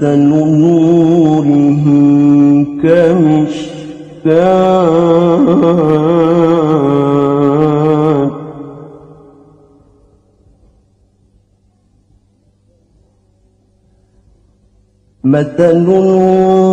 مثل نوره كمشكاة مثل نوره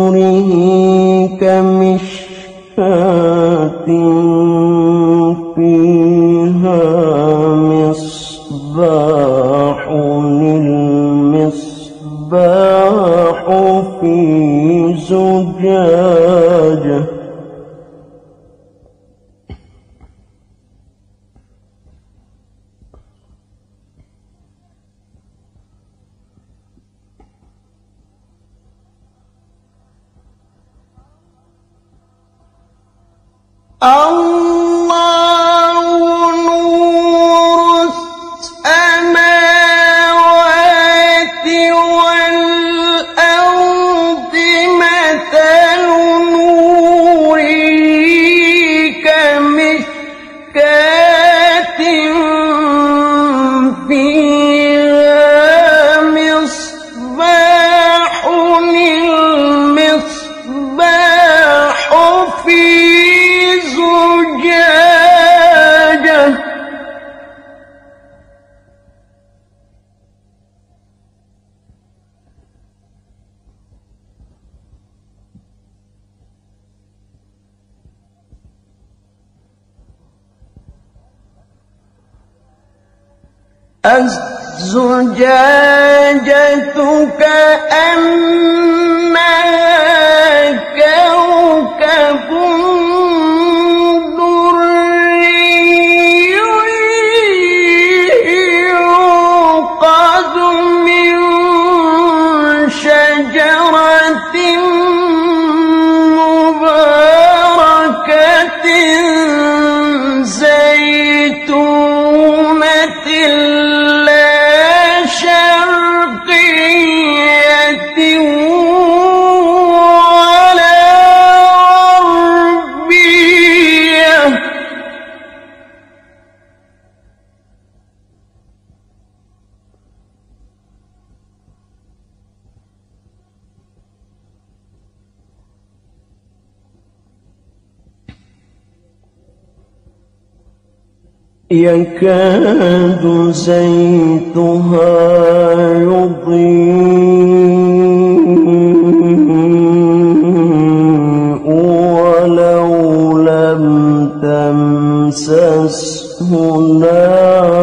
الزجاجة كأن يكاد زيتها يضيء ولو لم تمسسه نار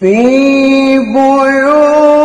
في بيوت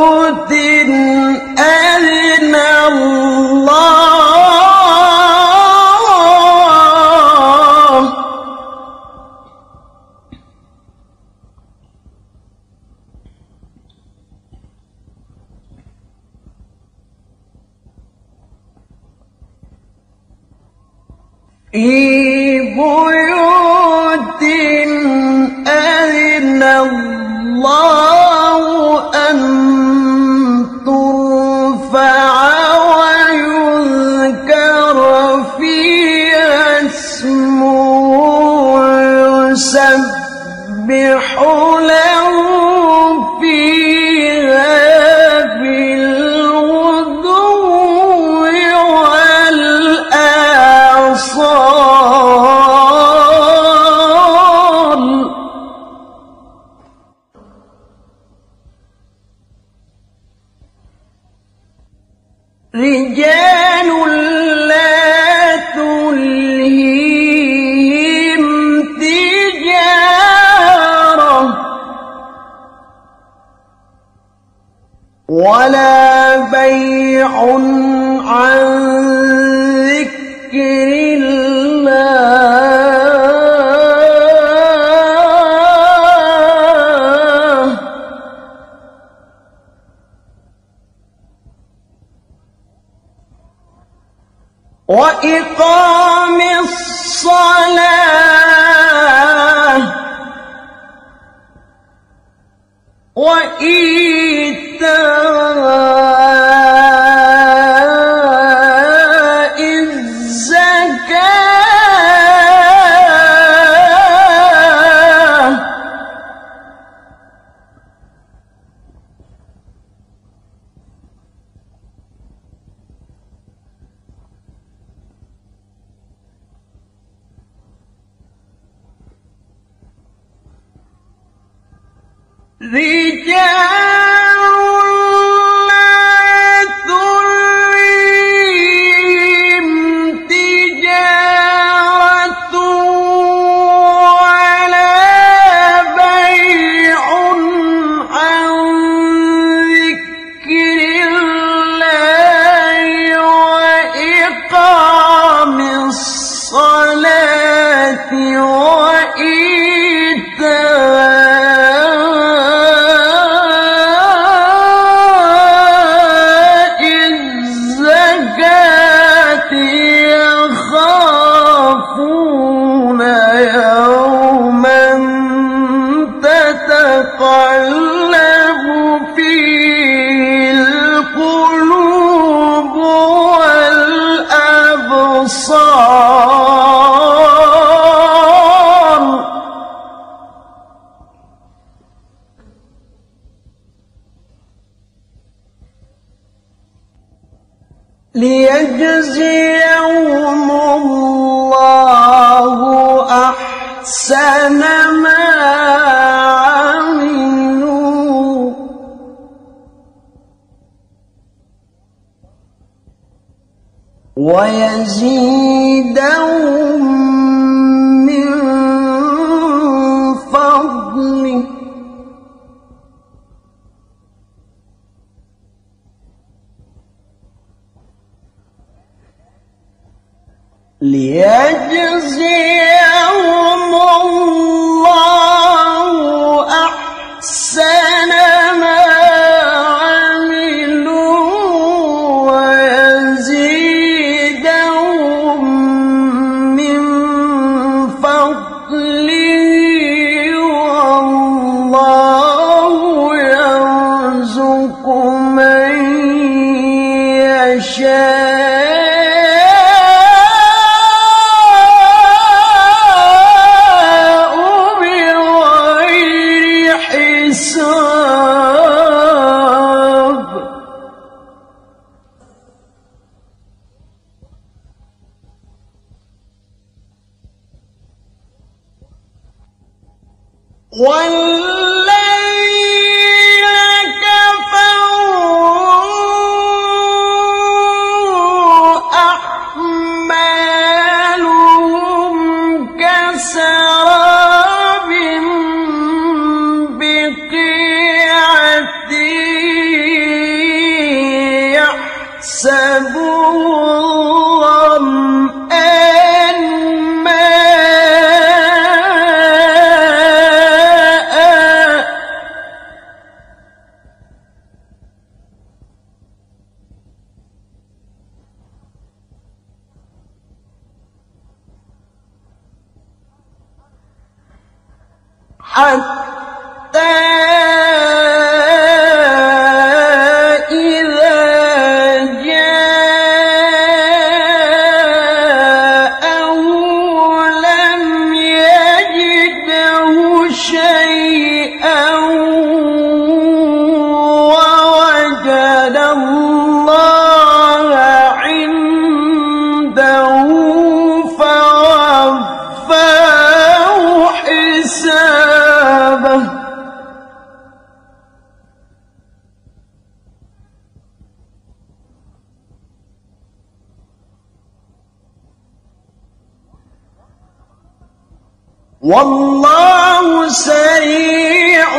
والله سريع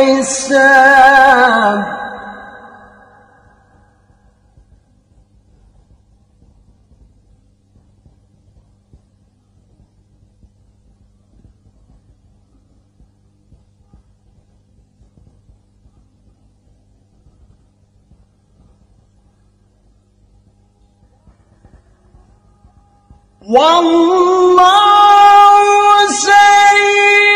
الحساب. والله سريع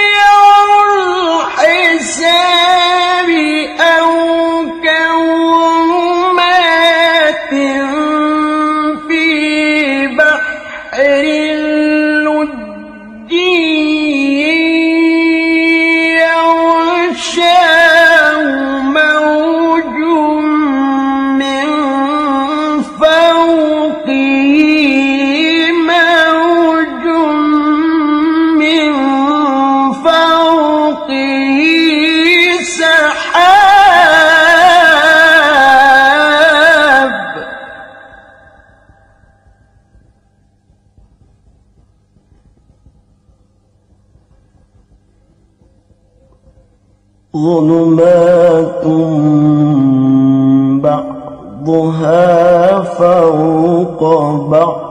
ظلمات بعضها فوق بعض.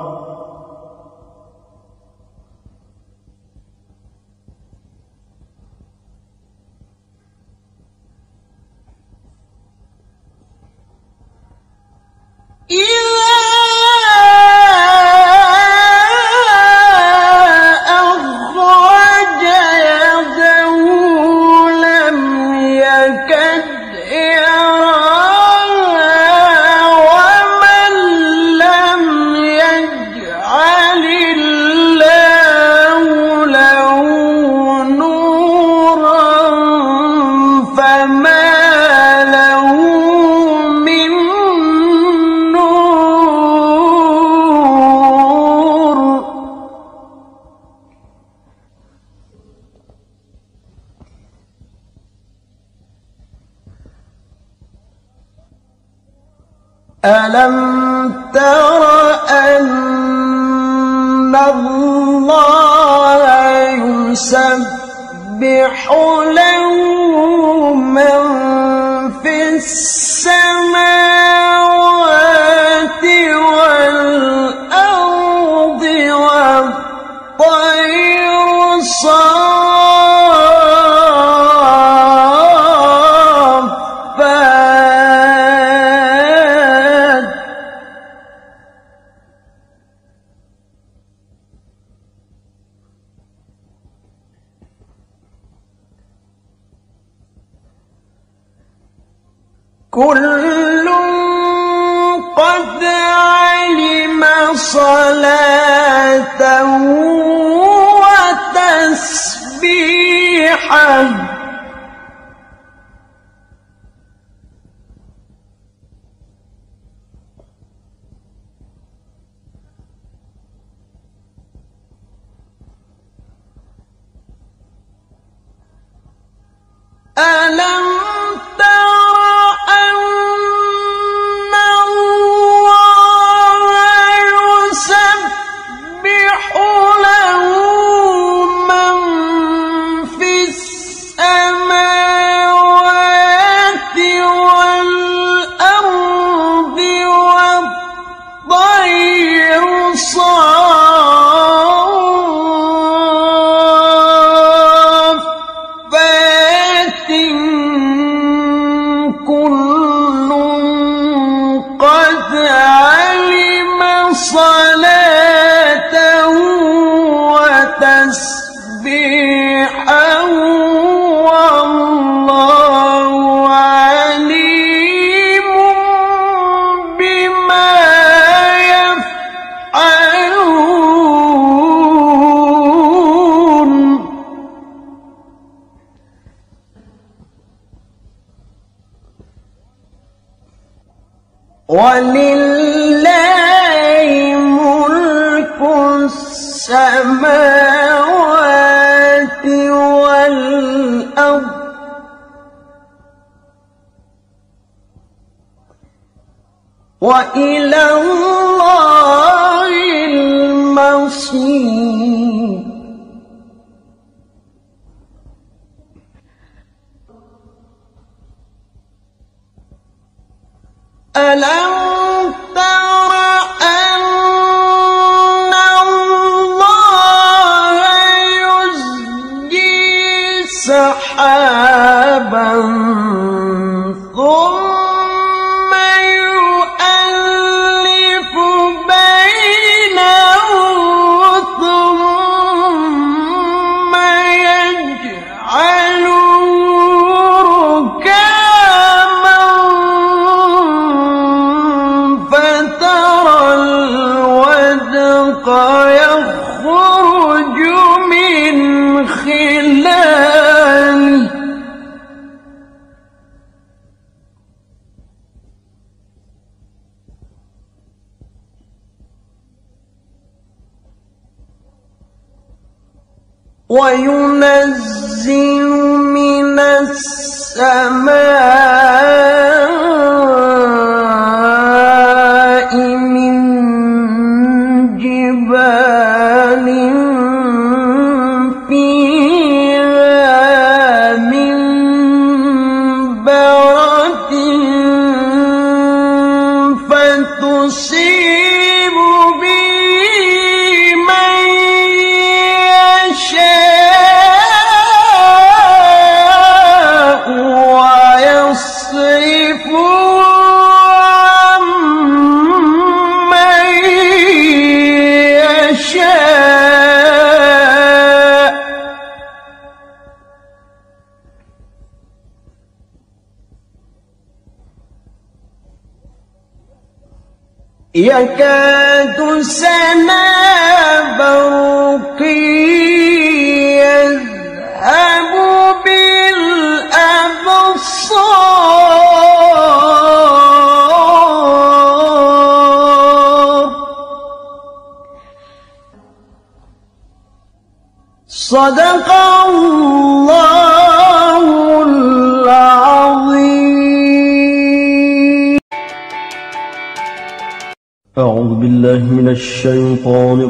وينزل من السماء تكاد سنا برقي يذهب بالأبصار. صدق الله من الشيطان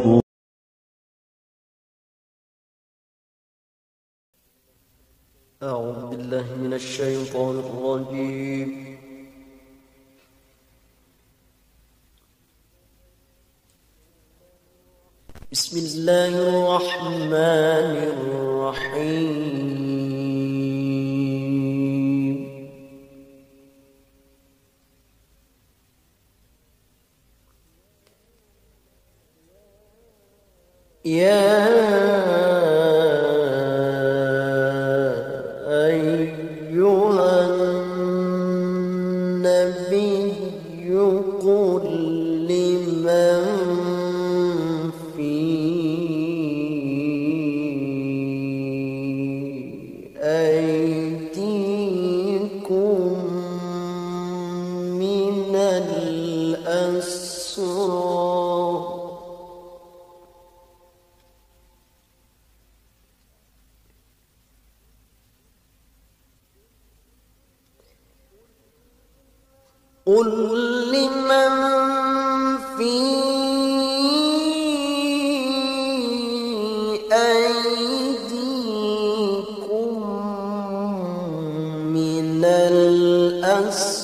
mas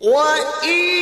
وإن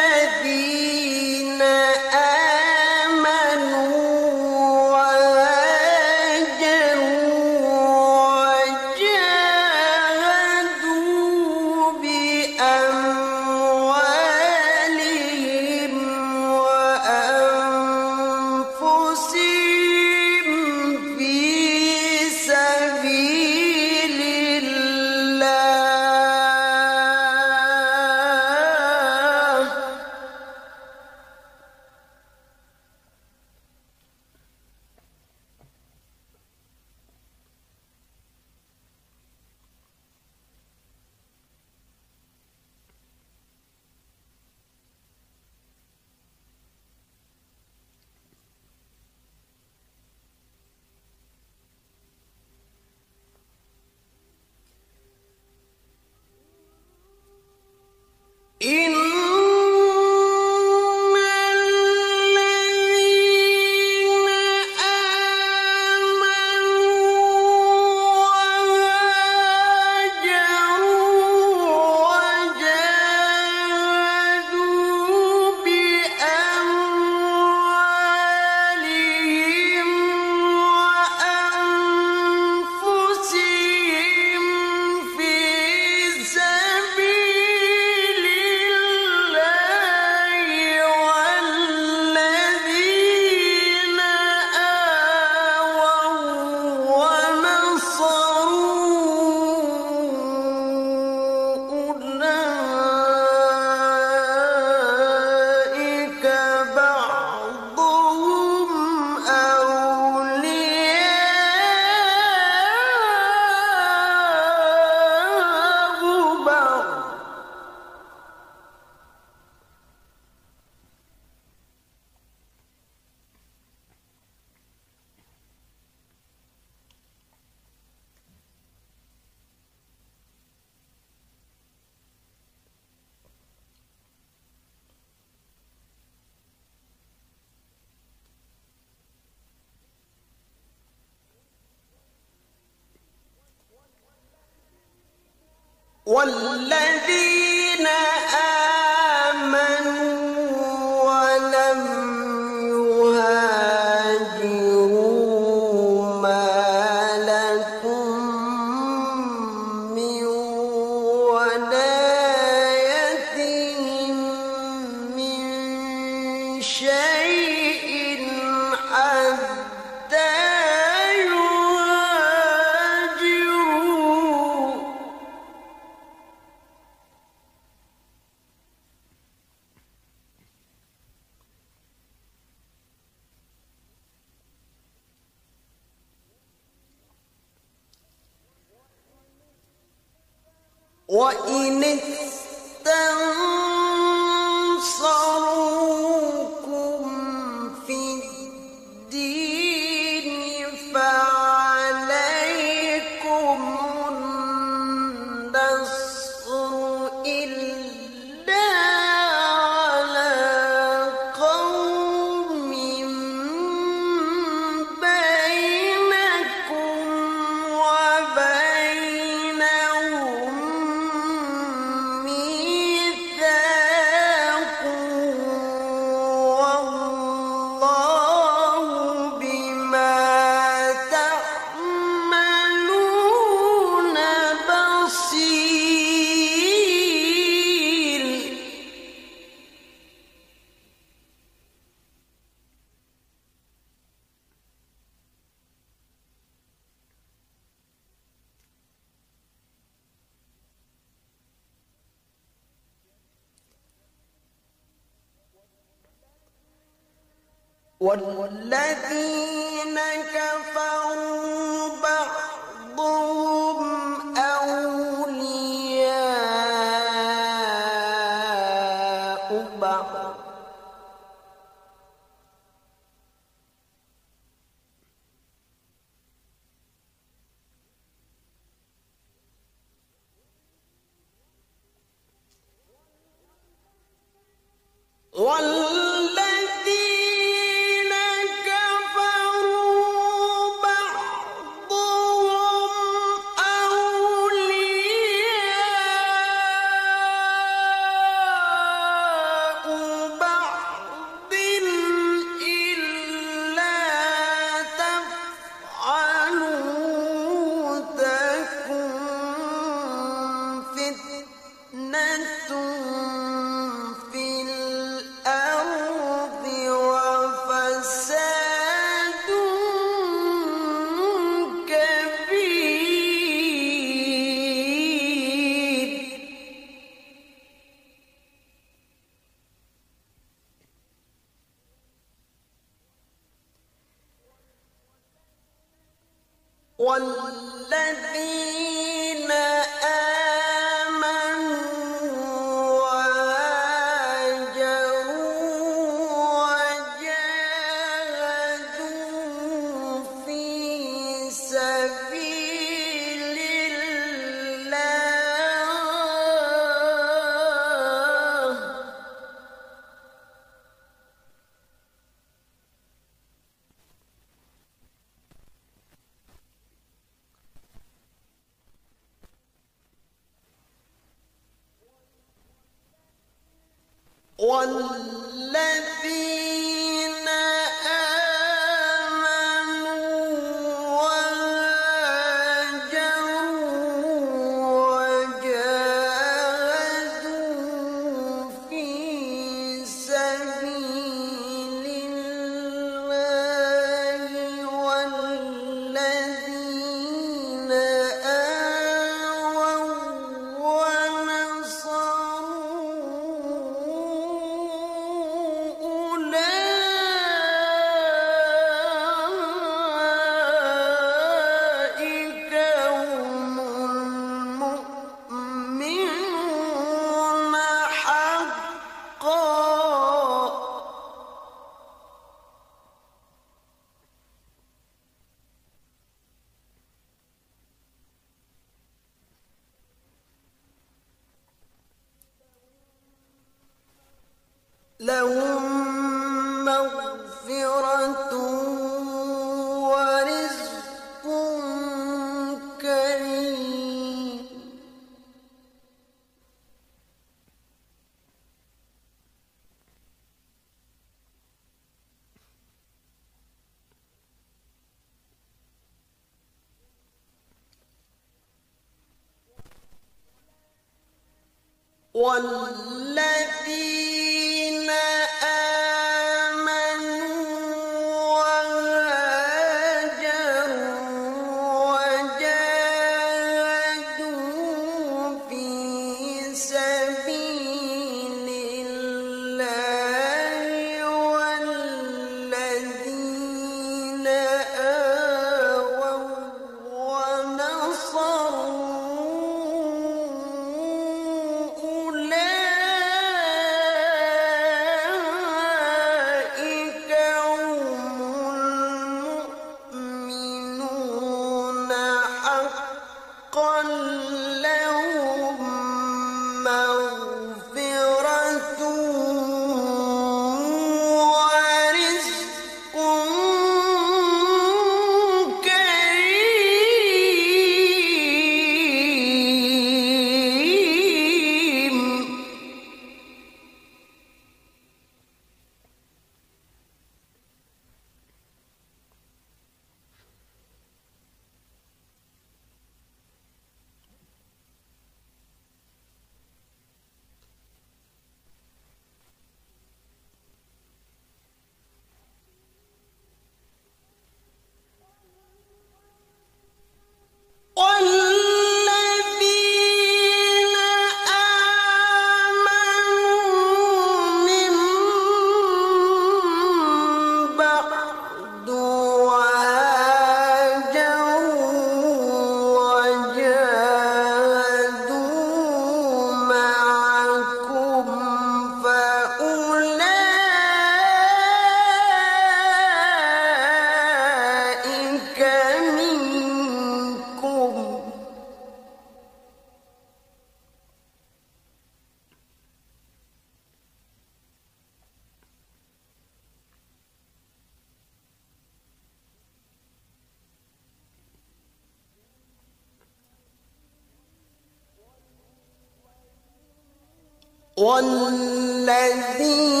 والذين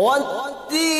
والتين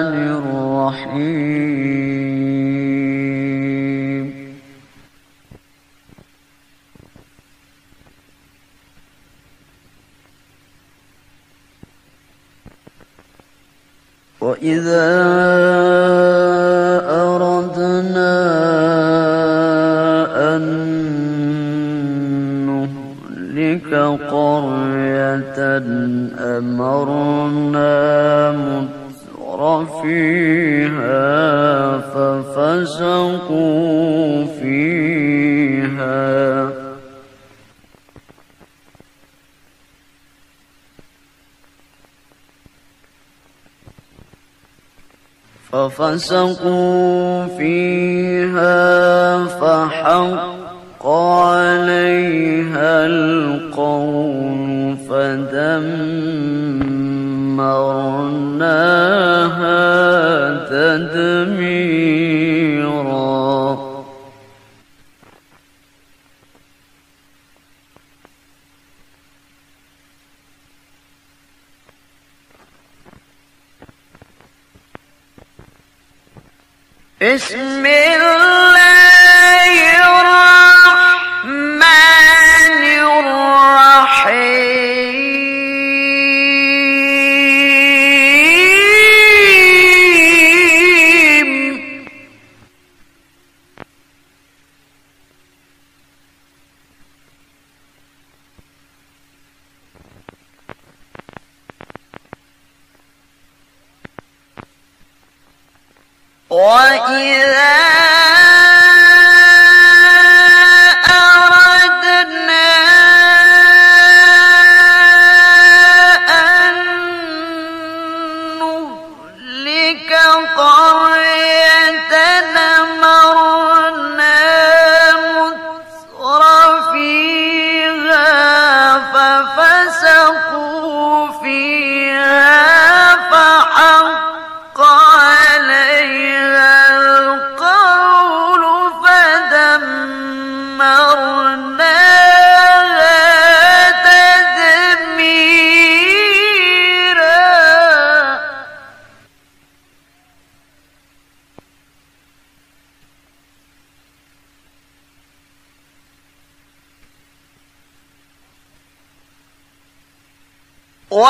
ففسقوا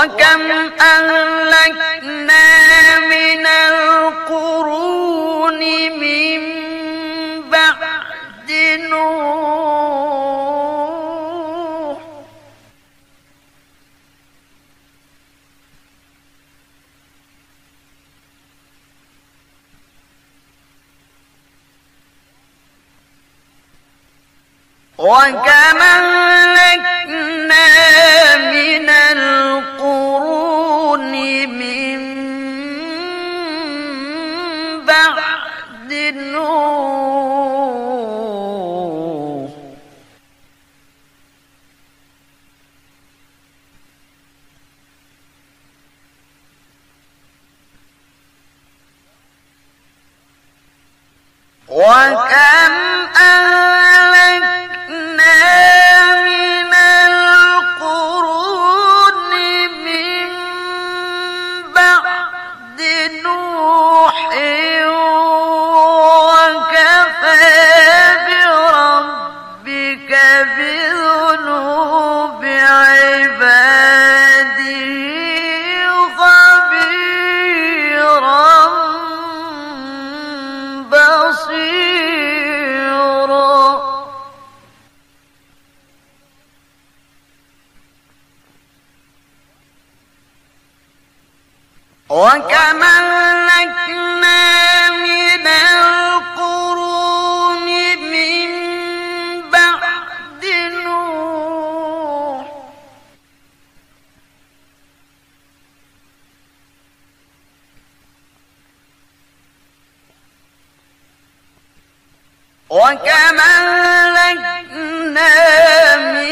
وكم وكما أهلكنا من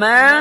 من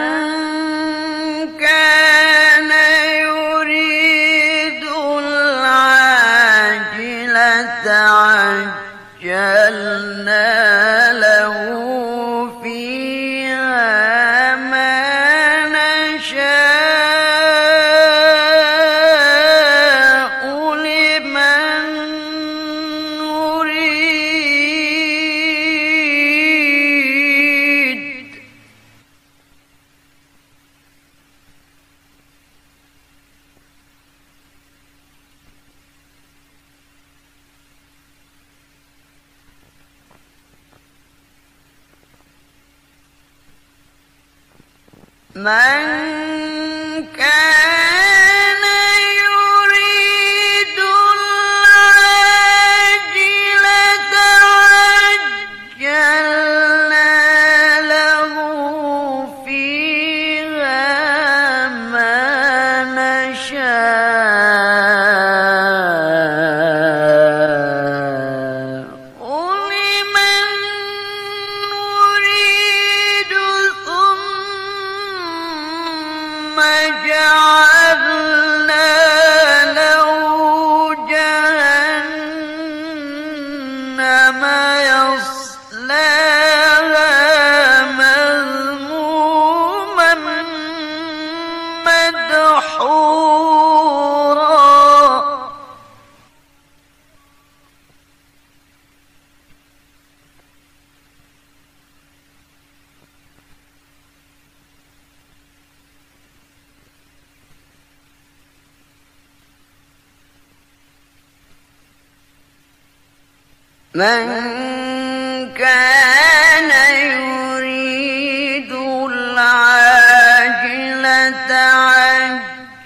من كان يريد العاجلة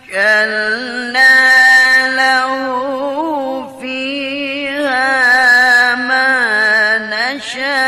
عجلنا له فيها ما نشاء.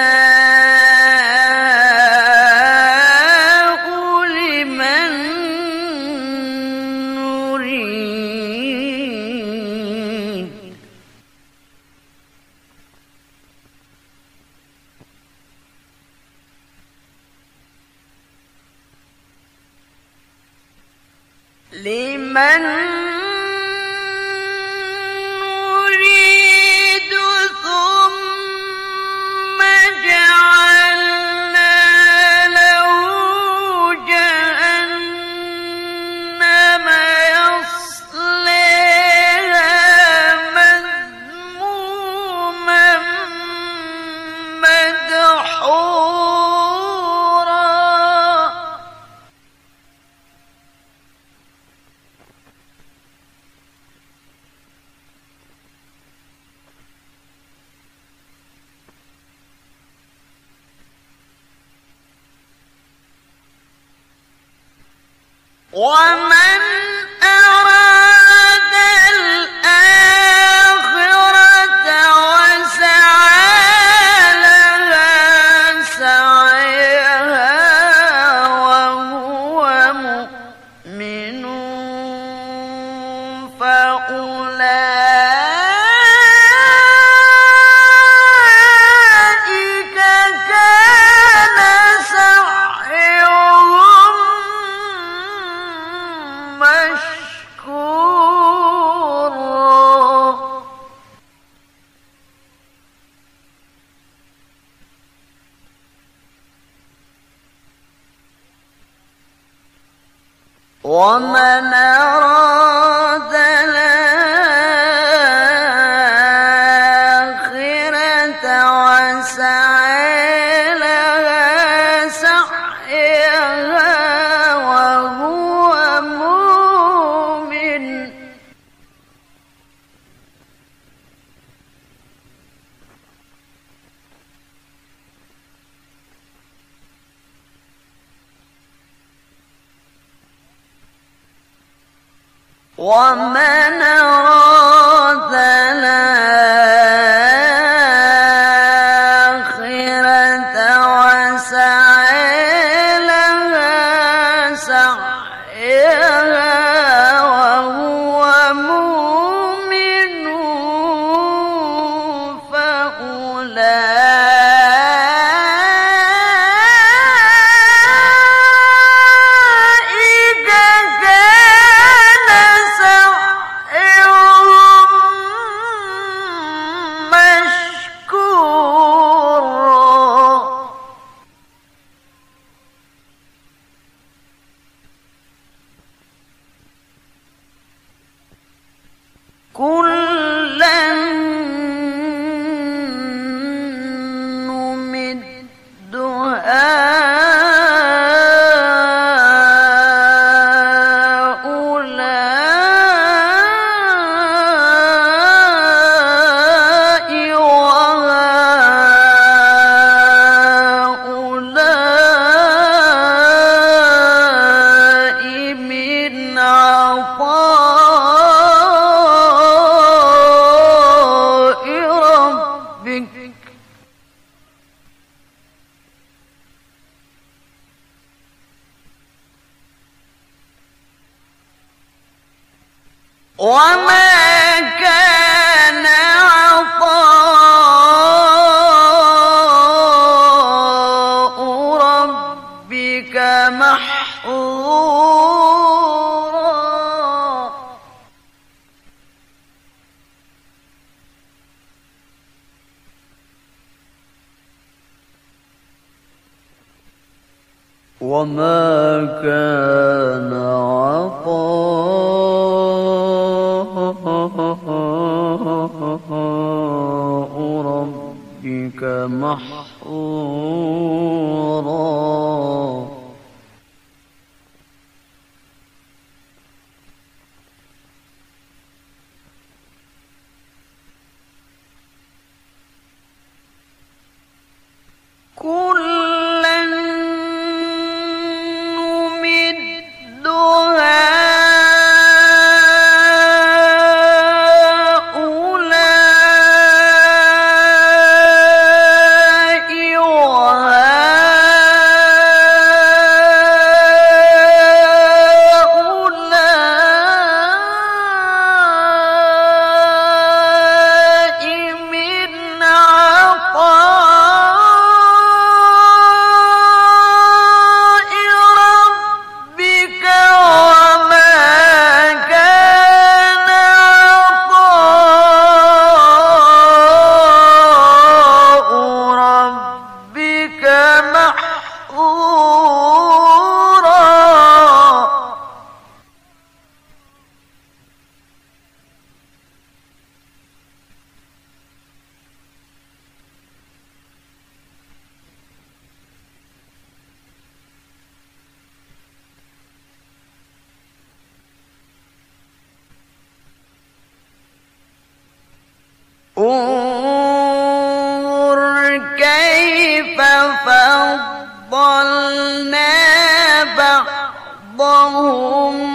فضلنا بعضهم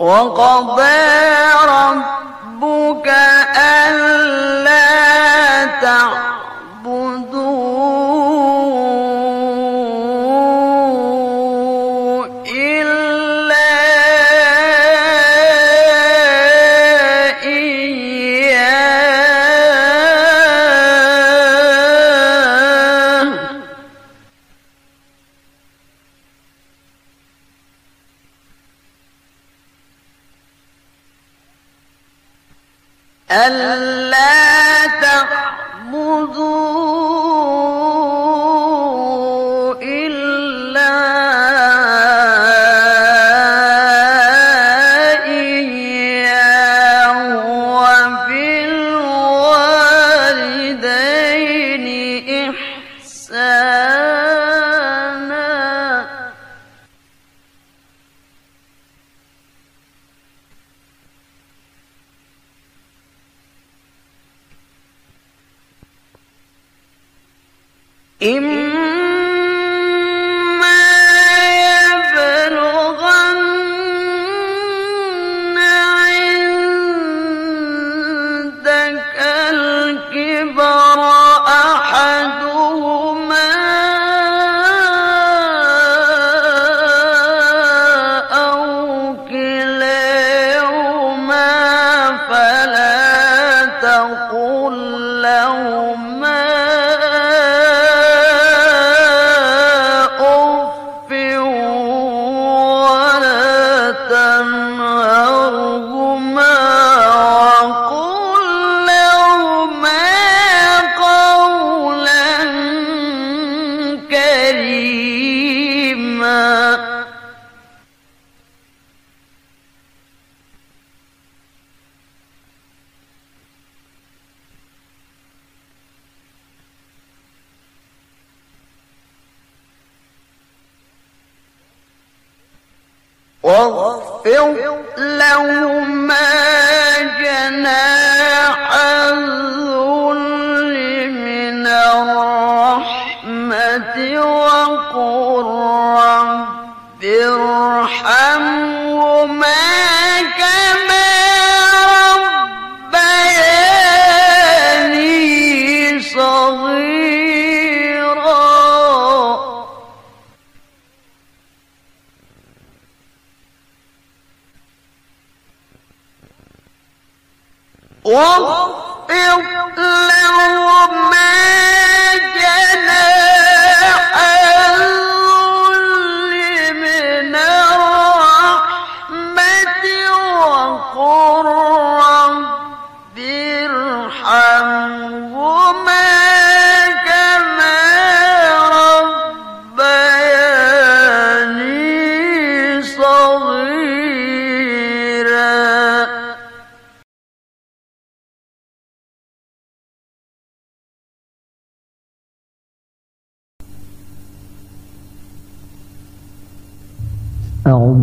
وقضى ربك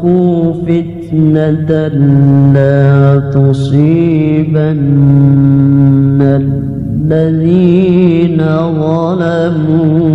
اتقوا فتنة لا تصيبن الذين ظلموا.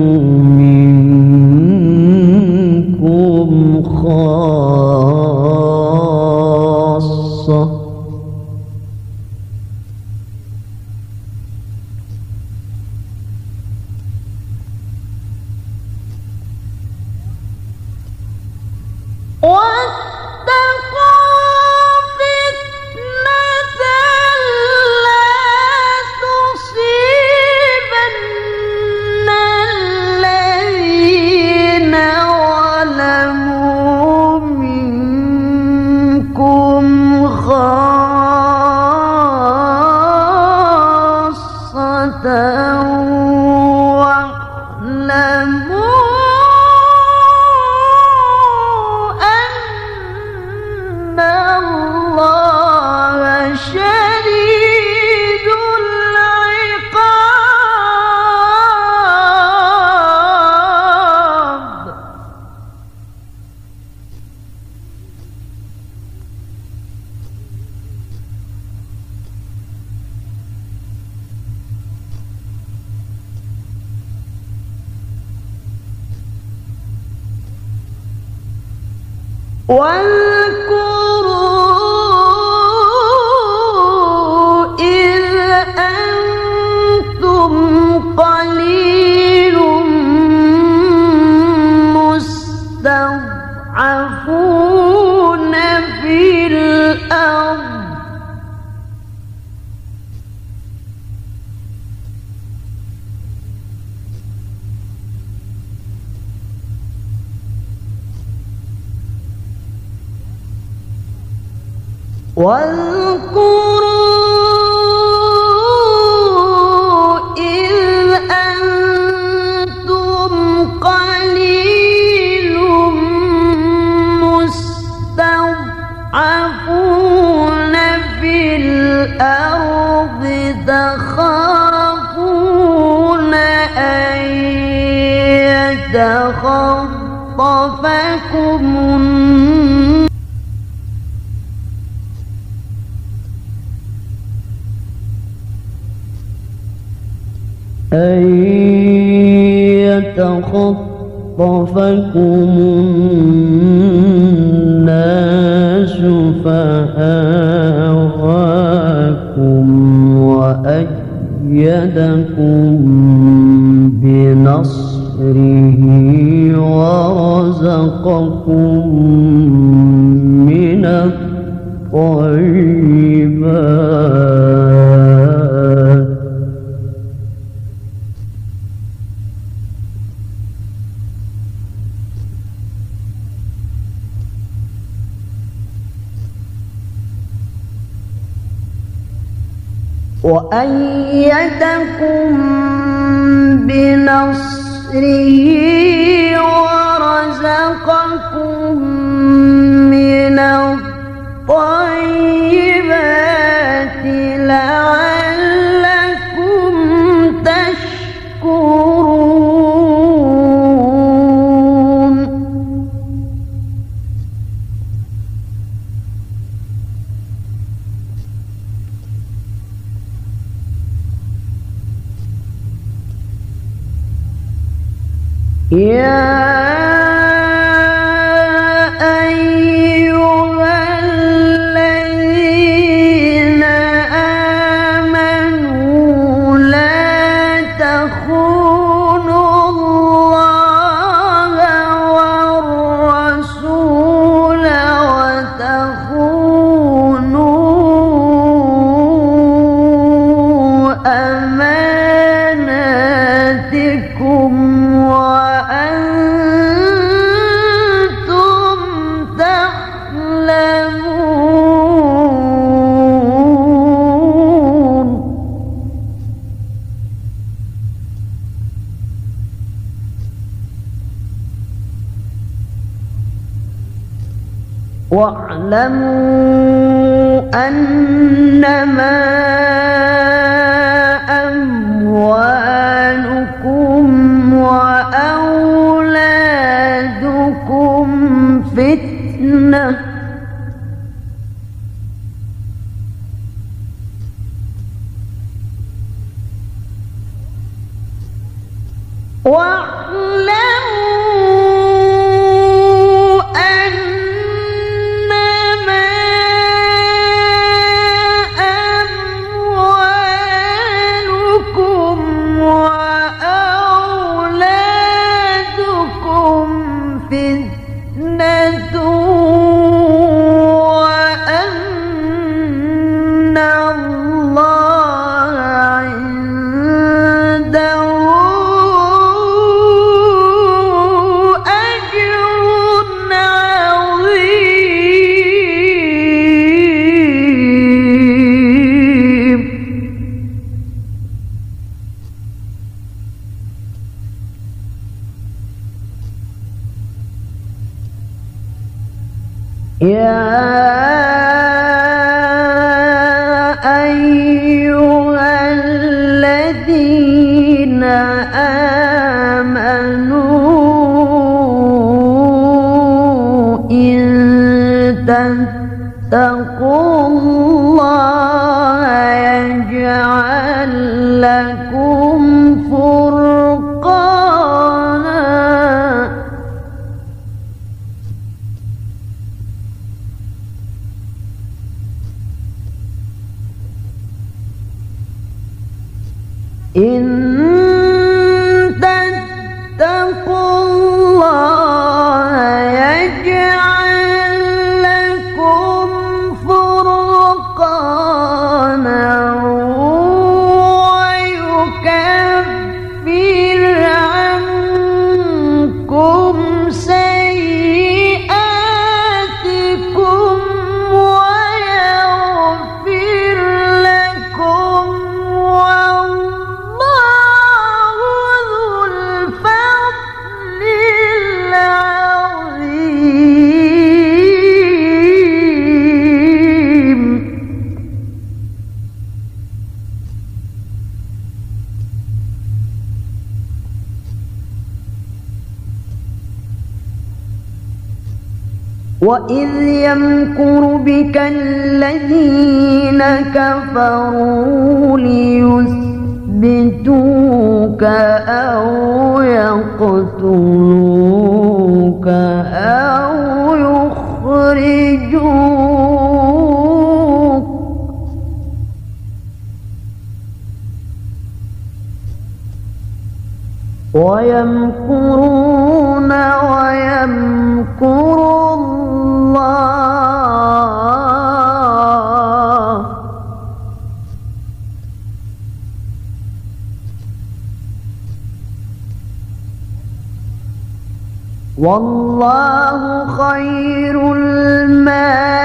فاخطفكم وأيدكم بنصره ورزقكم واعلموا أنما أموالكم وأولادكم فتنة واعلموا تتقوا الله يجعل لكم فرقانا إن وإذ يمكر بك الذين كفروا ليثبتوك أو يقتلوك أو يخرجوك ويمكرون والله خير الماكرين.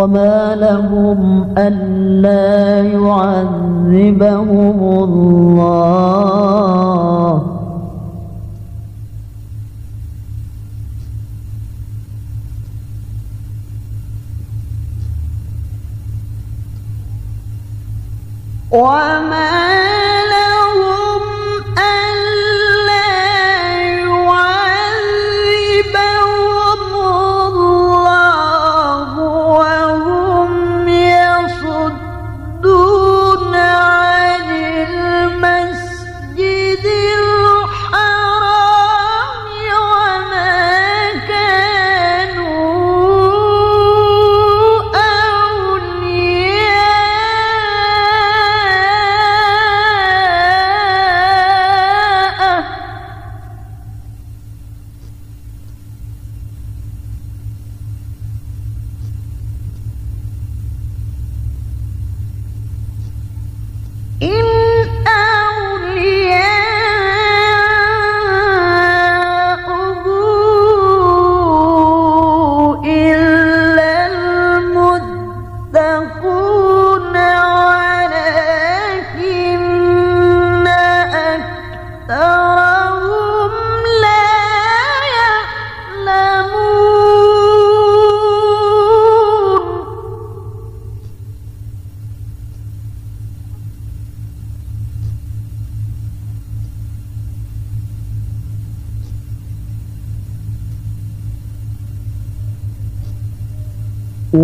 وما لهم ألا يعذبهم الله وما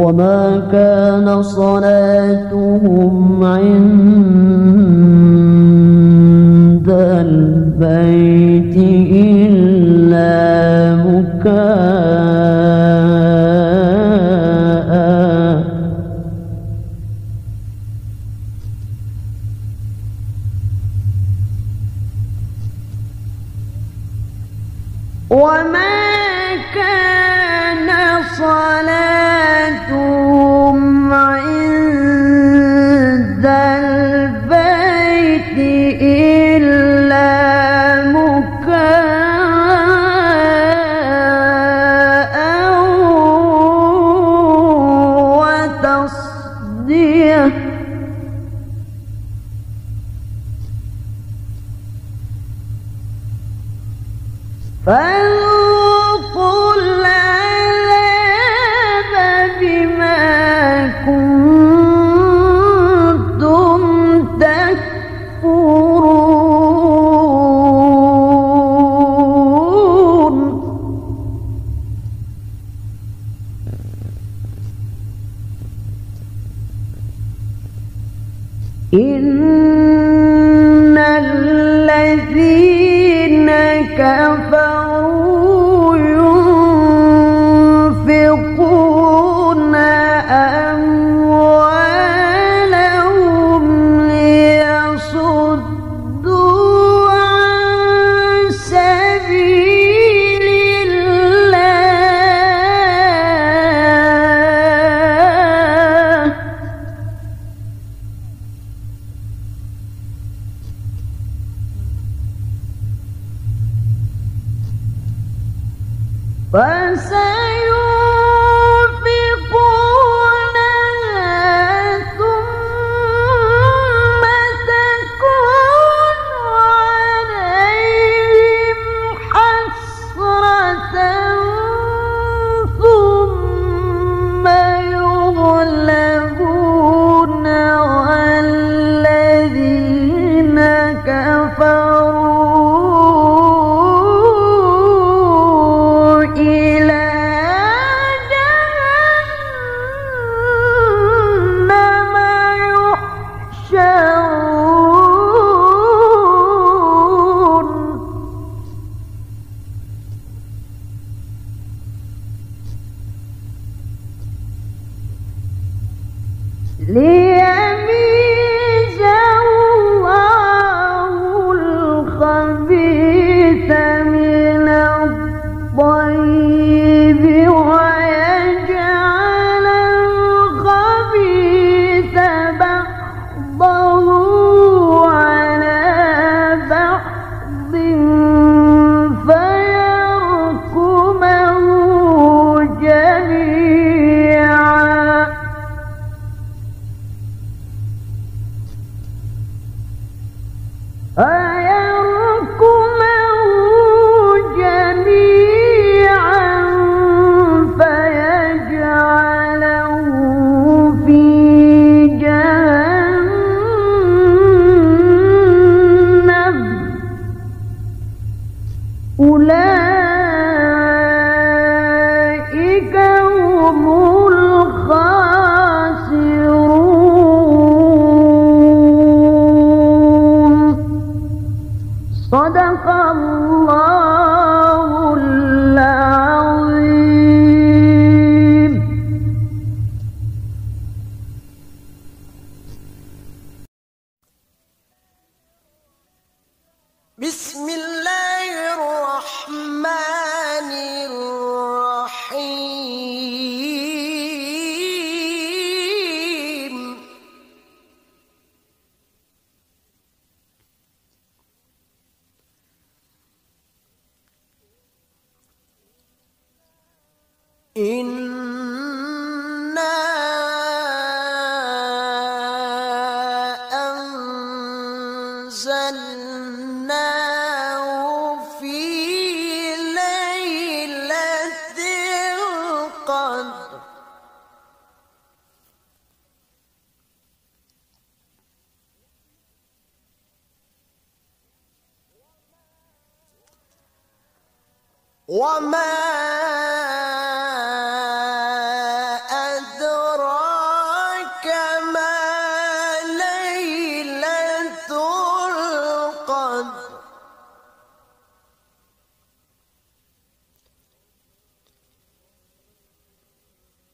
وما كان صلاتهم عند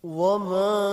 وما